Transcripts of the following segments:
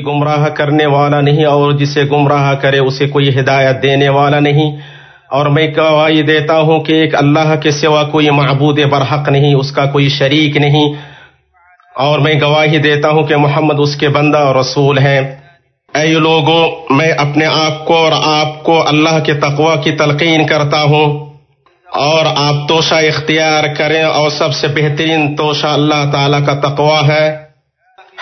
گمراہ کرنے والا نہیں اور جسے گمراہ کرے اسے کوئی ہدایت دینے والا نہیں۔ اور میں گواہی دیتا ہوں کہ ایک اللہ کے سوا کوئی معبود برحق نہیں، اس کا کوئی شریک نہیں۔ اور میں گواہی دیتا ہوں کہ محمد اس کے بندہ اور رسول ہیں۔ اے لوگوں، میں اپنے آپ کو اور آپ کو اللہ کے تقوی کی تلقین کرتا ہوں۔ اور آپ توشہ اختیار کریں اور سب سے بہترین توشہ اللہ تعالی کا تقوی ہے۔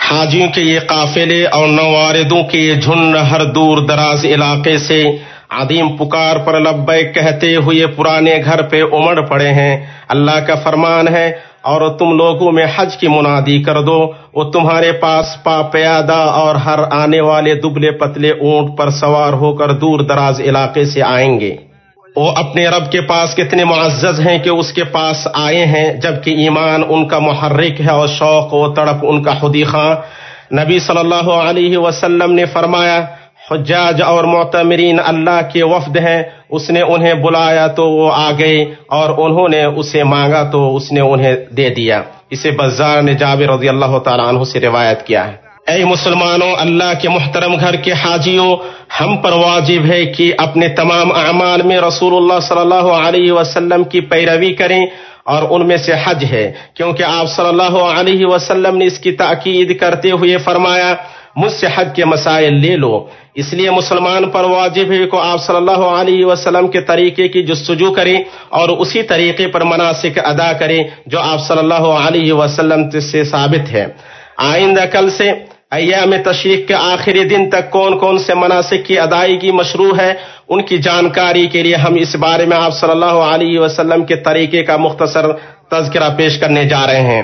حاجیوں کے یہ قافلے اور نواردوں کے یہ جھنڈ ہر دور دراز علاقے سے عدیم پکار پر لبیک کہتے ہوئے پرانے گھر پہ امڑ پڑے ہیں۔ اللہ کا فرمان ہے، اور تم لوگوں میں حج کی منادی کر دو۔ وہ تمہارے پاس پا پیادہ اور ہر آنے والے دبلے پتلے اونٹ پر سوار ہو کر دور دراز علاقے سے آئیں گے۔ وہ اپنے رب کے پاس کتنے معزز ہیں کہ اس کے پاس آئے ہیں، جبکہ ایمان ان کا محرک ہے اور شوق و تڑپ ان کا خودی خاں نبی صلی اللہ علیہ وسلم نے فرمایا، حجاج اور معتمرین اللہ کے وفد ہیں، اس نے انہیں بلایا تو وہ آ گئے اور انہوں نے اسے مانگا تو اس نے انہیں دے دیا۔ اسے بزار نے جابر رضی اللہ تعالیٰ عنہ سے روایت کیا ہے۔ اے مسلمانوں، اللہ کے محترم گھر کے حاجیوں، ہم پر واجب ہے کہ اپنے تمام اعمال میں رسول اللہ صلی اللہ علیہ وسلم کی پیروی کریں اور ان میں سے حج ہے۔ کیونکہ آپ صلی اللہ علیہ وسلم نے اس کی تاکید کرتے ہوئے فرمایا، مجھ سے حج کے مسائل لے لو۔ اس لیے مسلمان پر واجب ہے کہ آپ صلی اللہ علیہ وسلم کے طریقے کی جستجو کریں اور اسی طریقے پر مناسک ادا کریں جو آپ صلی اللہ علیہ وسلم سے ثابت ہے آئندہ کل سے ایام تشریق کے آخری دن تک کون کون سے مناسب کی ادائیگی مشروع ہے، ان کی جانکاری کے لیے ہم اس بارے میں آپ صلی اللہ علیہ وسلم کے طریقے کا مختصر تذکرہ پیش کرنے جا رہے ہیں۔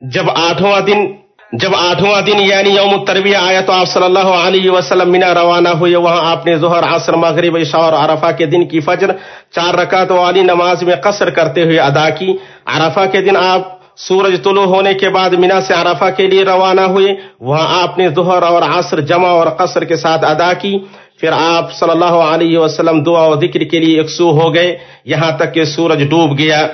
جب آٹھواں دن، جب آٹھواں دن یعنی یوم تربیہ آیا تو آپ صلی اللہ علیہ وسلم منا روانہ ہوئے۔ وہاں آپ نے ظہر، عصر، مغرب، عشاء اور عرفہ کے دن کی فجر، چار رکعت والی نماز میں قصر کرتے ہوئے ادا کی۔ عرفہ کے دن آپ سورج طلوع ہونے کے بعد مینا سے عرفہ کے لیے روانہ ہوئے۔ وہاں آپ نے ظہر اور عصر جمع اور قصر کے ساتھ ادا کی۔ پھر آپ صلی اللہ علیہ وسلم دعا و ذکر کے لیے یکسو ہو گئے۔ یہاں تک کہ سورج ڈوب گیا۔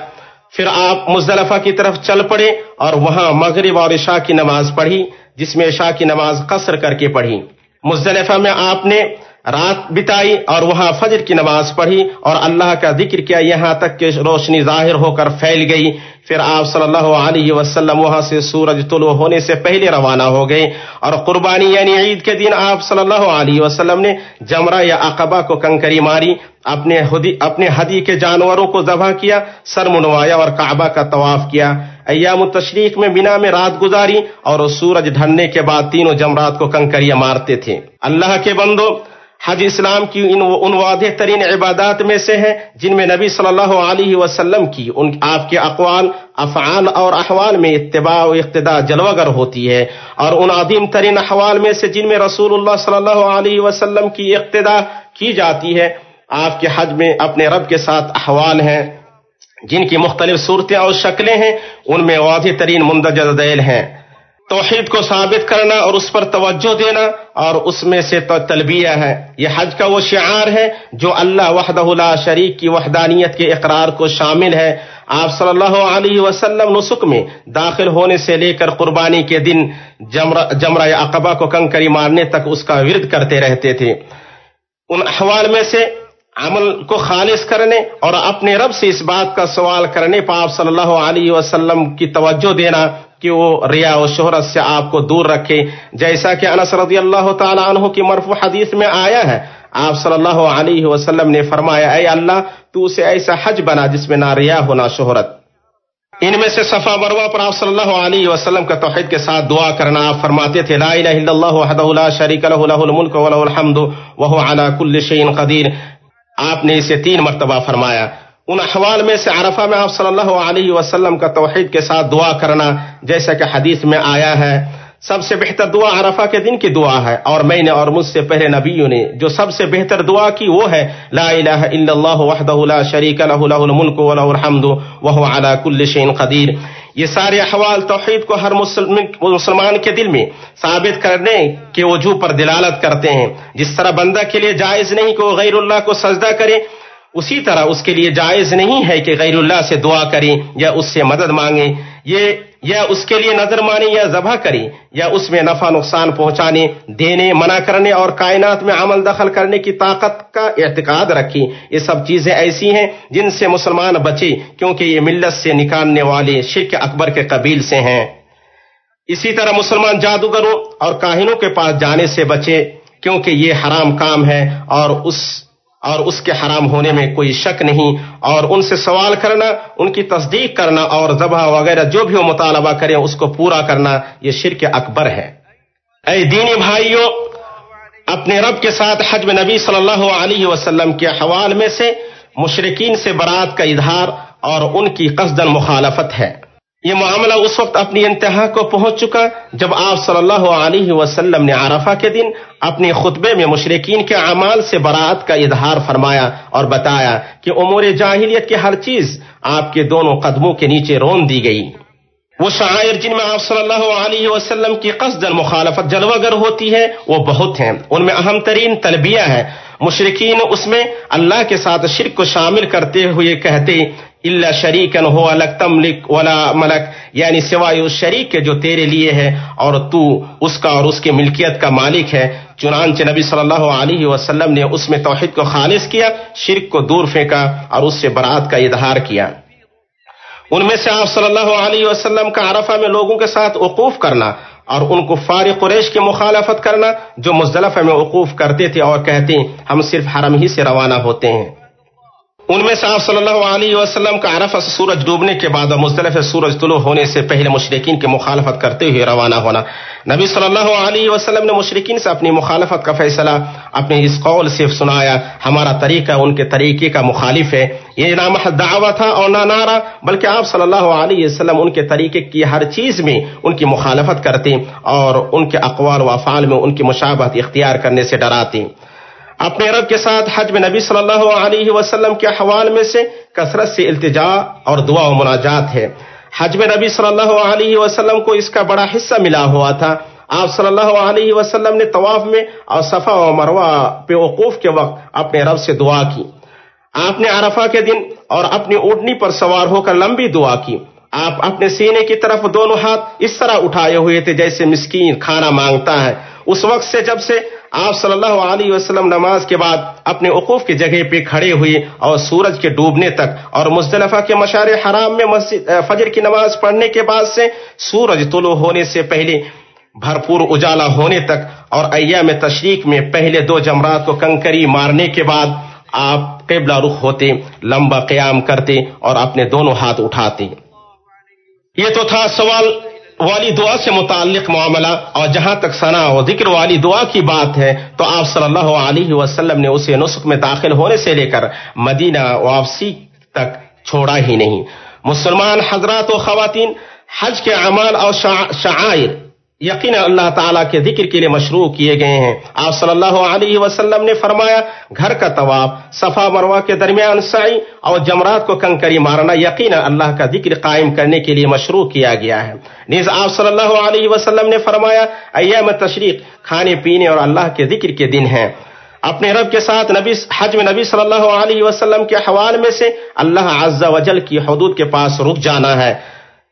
پھر آپ مزدلفہ کی طرف چل پڑے اور وہاں مغرب اور عشاء کی نماز پڑھی، جس میں عشاء کی نماز قصر کر کے پڑھی۔ مزدلفہ میں آپ نے رات بتائی اور وہاں فجر کی نماز پڑھی اور اللہ کا ذکر کیا، یہاں تک کہ روشنی ظاہر ہو کر پھیل گئی۔ پھر آپ صلی اللہ علیہ وسلم وہاں سے سورج طلوع ہونے سے پہلے روانہ ہو گئے۔ اور قربانی یعنی عید کے دن آپ صلی اللہ علیہ وسلم نے جمرہ یا عقبہ کو کنکری ماری، اپنے اپنے ہدی کے جانوروں کو ذبح کیا، سر منوایا اور کعبہ کا طواف کیا۔ ایام التشریق میں بنا میں رات گزاری اور سورج ڈھلنے کے بعد تینوں جمرات کو کنکریاں مارتے تھے۔ اللہ کے بندو حج اسلام کی ان واضح ترین عبادات میں سے ہیں جن میں نبی صلی اللہ علیہ وسلم کی ان آپ کے اقوال، افعال اور احوال میں اتباع و اقتداء جلوگر ہوتی ہے اور ان عظیم ترین احوال میں سے جن میں رسول اللہ صلی اللہ علیہ وسلم کی اقتداء کی جاتی ہے، آپ کے حج میں اپنے رب کے ساتھ احوال ہیں، جن کی مختلف صورتیں اور شکلیں ہیں، ان میں واضح ترین مندرجہ ذیل ہیں۔ توحید کو ثابت کرنا اور اس پر توجہ دینا اور اس میں سے تو تلبیہ ہے۔ یہ حج کا وہ شعار ہے جو اللہ وحدہ لا شریک کی وحدانیت کے اقرار کو شامل ہے۔ آپ صلی اللہ علیہ وسلم نسک میں داخل ہونے سے لے کر قربانی کے دن جمرہ اقبا کو کنکری مارنے تک اس کا ورد کرتے رہتے تھے۔ ان احوال میں سے عمل کو خالص کرنے اور اپنے رب سے اس بات کا سوال کرنے پر آپ صلی اللہ علیہ وسلم کی توجہ دینا کہ وہ ریا و شہرت سے آپ کو دور رکھے؟ جیسا کہ انس رضی اللہ تعالیٰ عنہ کی مرفوع حدیث میں آیا ہے، آپ صلی اللہ علیہ وسلم نے فرمایا، اے اللہ، تو اسے ایسا حج بنا جس میں نہ ریا ہو نہ شہرت۔ ان میں سے صفا مروہ پر آپ صلی اللہ علیہ وسلم کا توحید کے ساتھ دعا کرنا آپ فرماتے تھے، لا الہ الا اللہ وحدہ لا شریک له له الملک وله الحمد، وهو على كل شيء قدیر۔ آپ نے اسے تین مرتبہ فرمایا۔ ان احوال میں سے عرفہ میں آپ صلی اللہ علیہ وسلم کا توحید کے ساتھ دعا کرنا جیسا کہ حدیث میں آیا ہے۔ سب سے بہتر دعا عرفہ کے دن کی دعا ہے اور میں نے اور مجھ سے پہلے نبیوں نے جو سب سے بہتر دعا کی وہ ہے، لا الہ الا اللہ وحدہ لا شریک له له الملک وله الحمد وهو على كل شيء قدیر۔ یہ سارے احوال توحید کو ہر مسلمان کے دل میں ثابت کرنے کے وجوہ پر دلالت کرتے ہیں۔ جس طرح بندہ کے لیے جائز نہیں کہ وہ غیر اللہ کو سجدہ کرے اسی طرح اس کے لیے جائز نہیں ہے کہ غیر اللہ سے دعا کریں یا اس سے مدد مانگیں، یہ یا اس کے لیے نظر مانی یا ذبح کری یا اس میں نفع نقصان پہنچانے، دینے، منع کرنے اور کائنات میں عمل دخل کرنے کی طاقت کا اعتقاد رکھی یہ سب چیزیں ایسی ہیں جن سے مسلمان بچے کیونکہ یہ ملت سے نکالنے والے شرک اکبر کے قبیل سے ہیں۔ اسی طرح مسلمان جادوگروں اور کاہنوں کے پاس جانے سے بچے کیونکہ یہ حرام کام ہے اور اس اور اس کے حرام ہونے میں کوئی شک نہیں اور ان سے سوال کرنا، ان کی تصدیق کرنا اور ذبح وغیرہ جو بھی وہ مطالبہ کریں، اس کو پورا کرنا یہ شرک اکبر ہے۔ اے دینی بھائیوں اپنے رب کے ساتھ حجم نبی صلی اللہ علیہ وسلم کے حوال میں سے مشرقین سے برات کا اظہار اور ان کی قصدن مخالفت ہے۔ یہ معاملہ اس وقت اپنی انتہا کو پہنچ چکا جب آپ صلی اللہ علیہ وسلم نے عرفہ کے دن اپنے خطبے میں مشرقین کے اعمال سے برات کا اظہار فرمایا اور بتایا کہ امور جاہلیت کی ہر چیز آپ کے دونوں قدموں کے نیچے رون دی گئی۔ وہ شاعر جن میں آپ صلی اللہ علیہ وسلم کی قصد مخالفت جلوہ گر ہوتی ہے، وہ بہت ہیں۔ ان میں اہم ترین تلبیہ ہے۔ مشرقین اس میں اللہ کے ساتھ شرک کو شامل کرتے ہوئے کہتے اللہ شریکن ہو الگ تملک ولا ملک. یعنی سوائے اس شریک کے جو تیرے لیے ہے، اور تو اس کا اور اس کی ملکیت کا مالک ہے۔ چنانچہ نبی صلی اللہ علیہ وسلم نے اس میں توحید کو خالص کیا، شرک کو دور پھینکا، اور اس سے برات کا اظہار کیا۔ ان میں سے آپ صلی اللہ علیہ وسلم کا عرفہ میں لوگوں کے ساتھ وقوف کرنا اور ان کو فارغ قریش کی مخالفت کرنا جو مزدلفہ میں وقوف کرتے تھے اور کہتے ہم صرف حرم ہی سے روانہ ہوتے ہیں۔ ان میں سے آپ صلی اللہ علیہ وسلم کا عرفہ سے سورج ڈوبنے کے بعد مزدلف سورج طلوع ہونے سے پہلے مشرقین کی مخالفت کرتے ہوئے روانہ ہونا۔ نبی صلی اللہ علیہ وسلم نے مشرقین سے اپنی مخالفت کا فیصلہ، اپنے اس قول سے سنایا، ہمارا طریقہ ان کے طریقے کا مخالف ہے۔ یہ نہ دعویٰ تھا اور نہ نعرہ، بلکہ آپ صلی اللہ علیہ وسلم ان کے طریقے کی ہر چیز میں ان کی مخالفت کرتے اور ان کے اقوال و افعال میں ان کی مشابہت اختیار کرنے سے ڈراتے۔ اپنے رب کے ساتھ حج میں نبی صلی اللہ علیہ وسلم کے حوال میں سے کثرت سے التجا اور دعا و مناجات ہے۔ حج میں نبی صلی اللہ علیہ وسلم کو اس کا بڑا حصہ ملا ہوا تھا۔ آپ صلی اللہ علیہ وسلم نے طواف میں اور صفا و مروا پہ وقوف کے وقت اپنے رب سے دعا کی۔ آپ نے عرفہ کے دن اور اپنی اونٹنی پر سوار ہو کر لمبی دعا کی۔ آپ اپنے سینے کی طرف دونوں ہاتھ اس طرح اٹھائے ہوئے تھے جیسے مسکین کھانا مانگتا ہے۔ اس وقت سے جب سے آپ صلی اللہ علیہ وسلم نماز کے بعد اپنے عقوف کی جگہ پہ کھڑے ہوئے اور سورج کے ڈوبنے تک اور مزدلفہ کے مشار حرام میں مسجد فجر کی نماز پڑھنے کے بعد سے سورج طلوع ہونے سے پہلے بھرپور اجالا ہونے تک اور ایام تشریق میں پہلے دو جمرات کو کنکری مارنے کے بعد آپ قبلہ رخ ہوتے لمبا قیام کرتے اور اپنے دونوں ہاتھ اٹھاتے۔ یہ تو تھا سوال والی دعا سے متعلق معاملہ اور جہاں تک ثنا و ذکر والی دعا کی بات ہے، تو آپ صلی اللہ علیہ وسلم نے اسے نسخ میں داخل ہونے سے لے کر مدینہ واپسی تک چھوڑا ہی نہیں۔ مسلمان حضرات و خواتین، حج کے اعمال اور شعائر یقین اللہ تعالیٰ کے ذکر کے لیے مشروع کیے گئے ہیں۔ آپ صلی اللہ علیہ وسلم نے فرمایا، گھر کا طواف، صفا مروا کے درمیان سائی اور جمرات کو کنکری مارنا یقین اللہ کا ذکر قائم کرنے کے لیے مشروع کیا گیا ہے۔ نیز آپ صلی اللہ علیہ وسلم نے فرمایا، ایام تشریق، کھانے پینے اور اللہ کے ذکر کے دن ہیں۔ اپنے رب کے ساتھ نبی، حج میں نبی صلی اللہ علیہ وسلم کے حوال میں سے اللہ عز و جل کی حدود کے پاس رک جانا ہے۔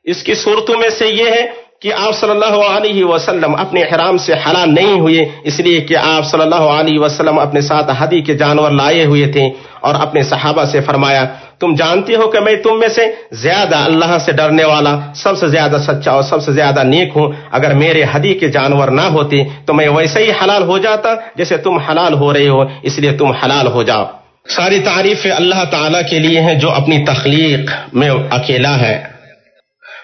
اس کی صورتوں میں سے یہ ہے کہ آپ صلی اللہ علیہ وسلم اپنے حرام سے حلال نہیں ہوئے، اس لیے کہ آپ صلی اللہ علیہ وسلم اپنے ساتھ حدی کے جانور لائے ہوئے تھے اور اپنے صحابہ سے فرمایا، تم جانتے ہو کہ میں تم میں سے زیادہ اللہ سے ڈرنے والا، سب سے زیادہ سچا اور سب سے زیادہ نیک ہوں۔ اگر میرے حدی کے جانور نہ ہوتے، تو میں ویسے ہی حلال ہو جاتا جیسے تم حلال ہو رہے ہو، اس لیے تم حلال ہو جاؤ۔ ساری تعریف اللہ تعالی کے لیے ہیں جو اپنی تخلیق میں اکیلا ہے۔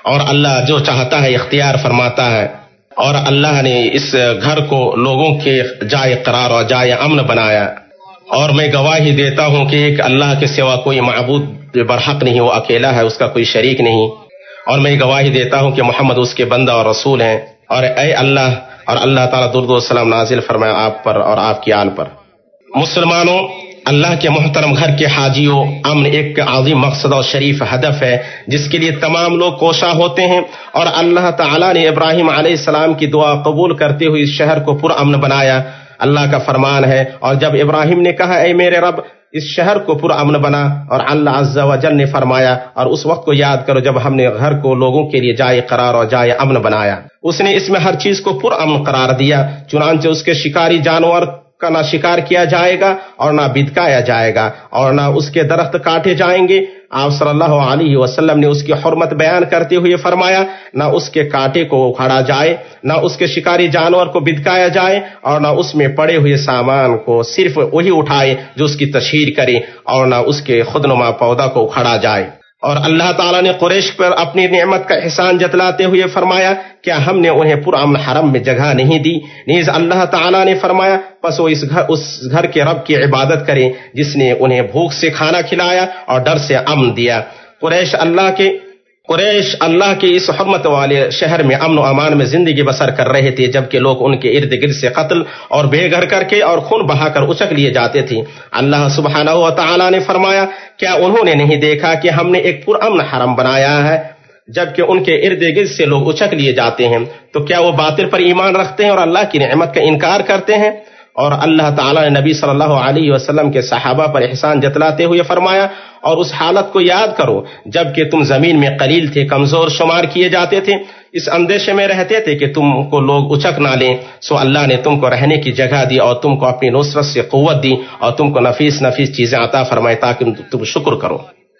اور اللہ جو چاہتا ہے اختیار فرماتا ہے اور اللہ نے اس گھر کو لوگوں کے جائے قرار اور جائے امن بنایا اور میں گواہی دیتا ہوں کہ ایک اللہ کے سوا کوئی معبود برحق نہیں، وہ اکیلا ہے، اس کا کوئی شریک نہیں۔ اور میں گواہی دیتا ہوں کہ محمد اس کے بندہ اور رسول ہیں۔ اور اے اللہ، اور اللہ تعالیٰ درد السلام نازل فرمائے آپ پر اور آپ کی آل پر۔ مسلمانوں اللہ کے محترم گھر کے حاجیوں، امن ایک عظیم مقصد اور شریف ہدف ہے، جس کے لیے تمام لوگ کوشاں ہوتے ہیں۔ اور اللہ تعالیٰ نے ابراہیم علیہ السلام کی دعا قبول کرتے ہوئے اس شہر کو پر امن بنایا۔ اللہ کا فرمان ہے۔ اور جب ابراہیم نے کہا، اے میرے رب، اس شہر کو پر امن بنا اور اللہ عز و جل نے فرمایا، اور اس وقت کو یاد کرو جب ہم نے گھر کو لوگوں کے لیے جائے قرار اور جائے امن بنایا۔ اس نے اس میں ہر چیز کو پر امن قرار دیا، چنانچہ اس کے شکاری جانور کا نہ شکار کیا جائے گا اور نہ بدکایا جائے گا اور نہ اس کے درخت کاٹے جائیں گے۔ آپ صلی اللہ علیہ وسلم نے اس کی حرمت بیان کرتے ہوئے فرمایا، نہ اس کے کانٹے کو اکھاڑا جائے، نہ اس کے شکاری جانور کو بدکایا جائے اور نہ اس میں پڑے ہوئے سامان کو صرف وہی اٹھائے جو اس کی تشہیر کرے اور نہ اس کے خود نما پودا کو اکھاڑا جائے۔ اور اللہ تعالیٰ نے قریش پر اپنی نعمت کا احسان جتلاتے ہوئے فرمایا، کیا ہم نے انہیں پرامن حرم میں جگہ نہیں دی؟ نیز اللہ تعالیٰ نے فرمایا، پس وہ اس گھر اس گھر کے رب کی عبادت کریں، جس نے انہیں بھوک سے کھانا کھلایا اور ڈر سے امن دیا۔ قریش اللہ کے قریش اللہ کے اس حرمت والے شہر میں امن و امان میں زندگی بسر کر رہے تھے، جبکہ لوگ ان کے ارد گرد سے قتل اور بے گھر کر کے اور خون بہا کر اچک لیے جاتے تھے۔ اللہ سبحانہ و تعالی نے فرمایا، کیا انہوں نے نہیں دیکھا کہ ہم نے ایک پر امن حرم بنایا ہے؟ جبکہ ان کے ارد گرد سے لوگ اچک لیے جاتے ہیں۔ تو کیا وہ باطل پر ایمان رکھتے ہیں اور اللہ کی نعمت کا انکار کرتے ہیں؟ اور اللہ تعالیٰ نے نبی صلی اللہ علیہ وسلم کے صحابہ پر احسان جتلاتے ہوئے فرمایا، اور اس حالت کو یاد کرو، جبکہ تم زمین میں قلیل تھے، کمزور، شمار کیے جاتے تھے۔ اس اندیشے میں رہتے تھے کہ تم کو لوگ اچک نہ لیں۔ سو اللہ نے تم کو رہنے کی جگہ دی اور تم کو اپنی نصرت سے قوت دی اور تم کو نفیس نفیس چیزیں عطا فرمائے تاکہ تم شکر کرو۔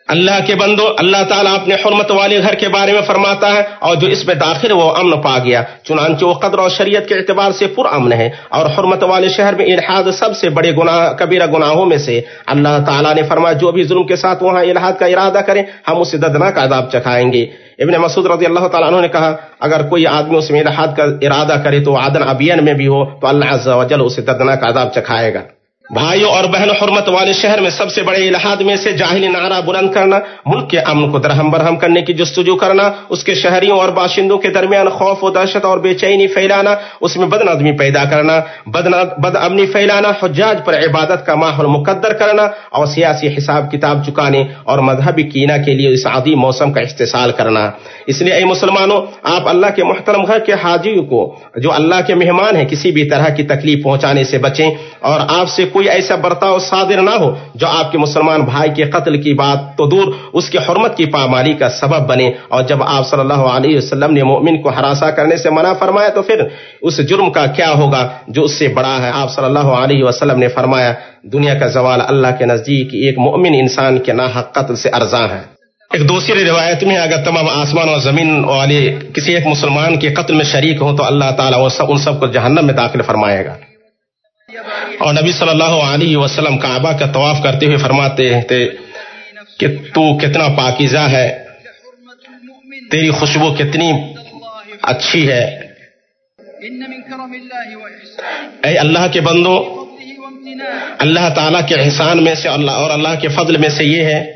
اللہ کے بندو، اللہ تعالیٰ اپنے حرمت والے گھر کے بارے میں فرماتا ہے، اور جو اس میں داخل وہ امن پا گیا۔ چنانچہ وہ قدر اور شریعت کے اعتبار سے پر امن ہے، اور حرمت والے شہر میں الحاد سب سے بڑے گناہ، کبیرہ گناہوں میں سے۔ اللہ تعالیٰ نے فرمایا، جو بھی ظلم کے ساتھ وہاں الحاد کا ارادہ کریں، ہم اسے ددناک عذاب چکھائیں گے۔ ابن مسعود رضی اللہ تعالیٰ عنہ نے کہا، اگر کوئی آدمی اس میں الحاد کا ارادہ کرے تو عدن ابین میں بھی ہو، تو اللہ عز و جل اسے ددناک عذاب چکھائے گا۔ بھائیوں اور بہن حرمت والے شہر میں سب سے بڑے الہاد میں سے جاہلی نعرہ بلند کرنا، ملک کے امن کو درہم برہم کرنے کی جستجو کرنا، اس کے شہریوں اور باشندوں کے درمیان خوف و دہشت اور بے چینی پھیلانا، اس میں بد نظمی پیدا کرنا بد امنی پھیلانا، حجاج پر عبادت کا ماحول مقدر کرنا، اور سیاسی حساب کتاب چکانے اور مذہبی کینا کے لیے اس عادی موسم کا استحصال کرنا۔ اس لیے اے مسلمانوں، آپ اللہ کے محترم گھر کے حاجی کو، جو اللہ کے مہمان ہیں، کسی بھی طرح کی تکلیف پہنچانے سے بچیں اور آپ سے کوئی ایسا برتاؤ صادر نہ ہو جو آپ کے مسلمان بھائی کے قتل کی بات تو دور اس کی حرمت کی پامالی کا سبب بنے اور جب آپ صلی اللہ علیہ وسلم نے مومن کو ہراساں کرنے سے منع فرمایا تو پھر اس جرم کا کیا ہوگا جو اس سے بڑا ہے؟ آپ صلی اللہ علیہ وسلم نے فرمایا، دنیا کا زوال اللہ کے نزدیک ایک مومن انسان کے ناحق قتل سے ارزاں ہے۔ ایک دوسری روایت میں اگر تمام آسمان اور زمین والے کسی ایک مسلمان کے قتل میں شریک ہوں تو اللہ تعالیٰ ان سب کو جہنم میں داخل فرمائے گا۔ اور نبی صلی اللہ علیہ وسلم کعبہ کا طواف کرتے ہوئے فرماتے تھے کہ تو کتنا پاکیزہ ہے، تیری خوشبو کتنی اچھی ہے۔ اے اللہ کے بندو، اللہ تعالیٰ کے احسان میں سے اللہ اور اللہ کے فضل میں سے یہ ہے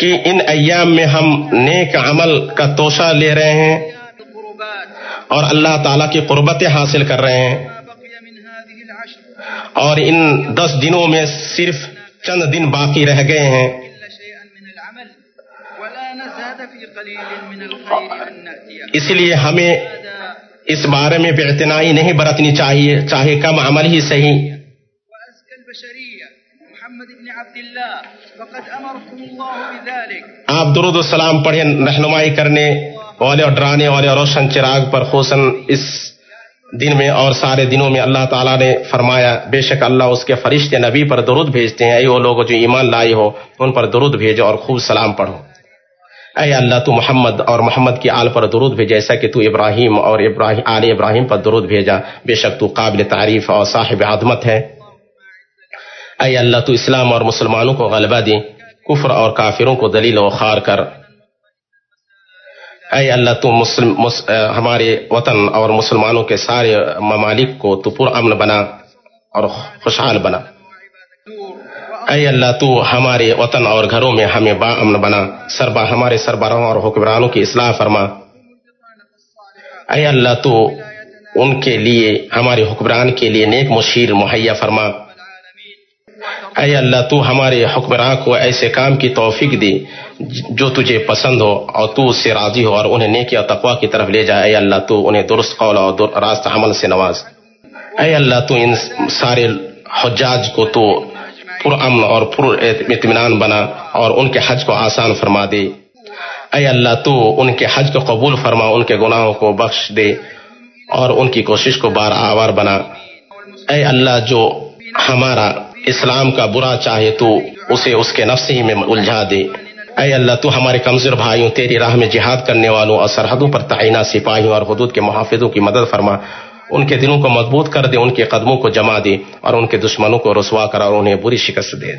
کہ ان ایام میں ہم نیک عمل کا توشہ لے رہے ہیں اور اللہ تعالیٰ کی قربتیں حاصل کر رہے ہیں۔ اور ان دس دنوں میں صرف چند دن باقی رہ گئے ہیں۔ اس لیے ہمیں اس بارے میں بے اعتنائی نہیں برتنی چاہیے، چاہے کم عمل ہی صحیح۔ آپ درود السلام پڑھیں، رہنمائی کرنے والے اور ڈرانے والے اور روشن چراغ پر خوشن اس دن میں اور سارے دنوں میں اللہ تعالیٰ نے فرمایا، بے شک اللہ اس کے فرشتے نبی پر درود بھیجتے ہیں۔ اے وہ لوگ جو ایمان لائے ہو، ان پر درود بھیجو اور خوب سلام پڑھو۔ اے اللہ، تو محمد اور محمد کی آل پر درود بھیجا ایسا کہ تو ابراہیم اور ابراہیم، آل ابراہیم پر درود بھیجا۔ بے شک تو قابل تعریف اور صاحب عظمت ہے۔ اے اللہ، تو اسلام اور مسلمانوں کو غلبہ دے کفر اور کافروں کو دلیل و خار کر۔ اے اللہ تو مسلم مس, ہمارے وطن اور مسلمانوں کے سارے ممالک کو تو پر امن بنا اور خوشحال بنا۔ اے اللہ تو ہمارے وطن اور گھروں میں ہمیں با امن بنا۔ سربا ہمارے سربراہوں اور حکمرانوں کی اصلاح فرما۔ اے اللہ تو ان کے لیے ہمارے حکمران کے لیے نیک مشیر مہیا فرما۔ اے اللہ تو ہمارے حکمراں کو ایسے کام کی توفیق دی جو تجھے پسند ہو اور تو اس سے راضی ہو اور انہیں نیکی اور تقوا کی طرف لے جائے اے اللہ تو انہیں درست قول اور راست عمل سے نواز۔ اے اللہ تو ان سارے حجاج کو تو پر امن اور پر اطمینان بنا اور ان کے حج کو آسان فرما دے۔ اے اللہ تو ان کے حج کو قبول فرما، ان کے گناہوں کو بخش دے اور ان کی کوشش کو بار آوار بنا۔ اے اللہ جو ہمارا اسلام کا برا چاہے تو اسے اس کے نفس ہی میں الجھا دے۔ اے اللہ، تو ہمارے کمزور بھائیوں، تیری راہ میں جہاد کرنے والوں اور سرحدوں پر تعینہ سپاہیوں اور حدود کے محافظوں کی مدد فرما۔ ان کے دلوں کو مضبوط کر دے، ان کے قدموں کو جما دے اور ان کے دشمنوں کو رسوا کر اور انہیں بری شکست دے۔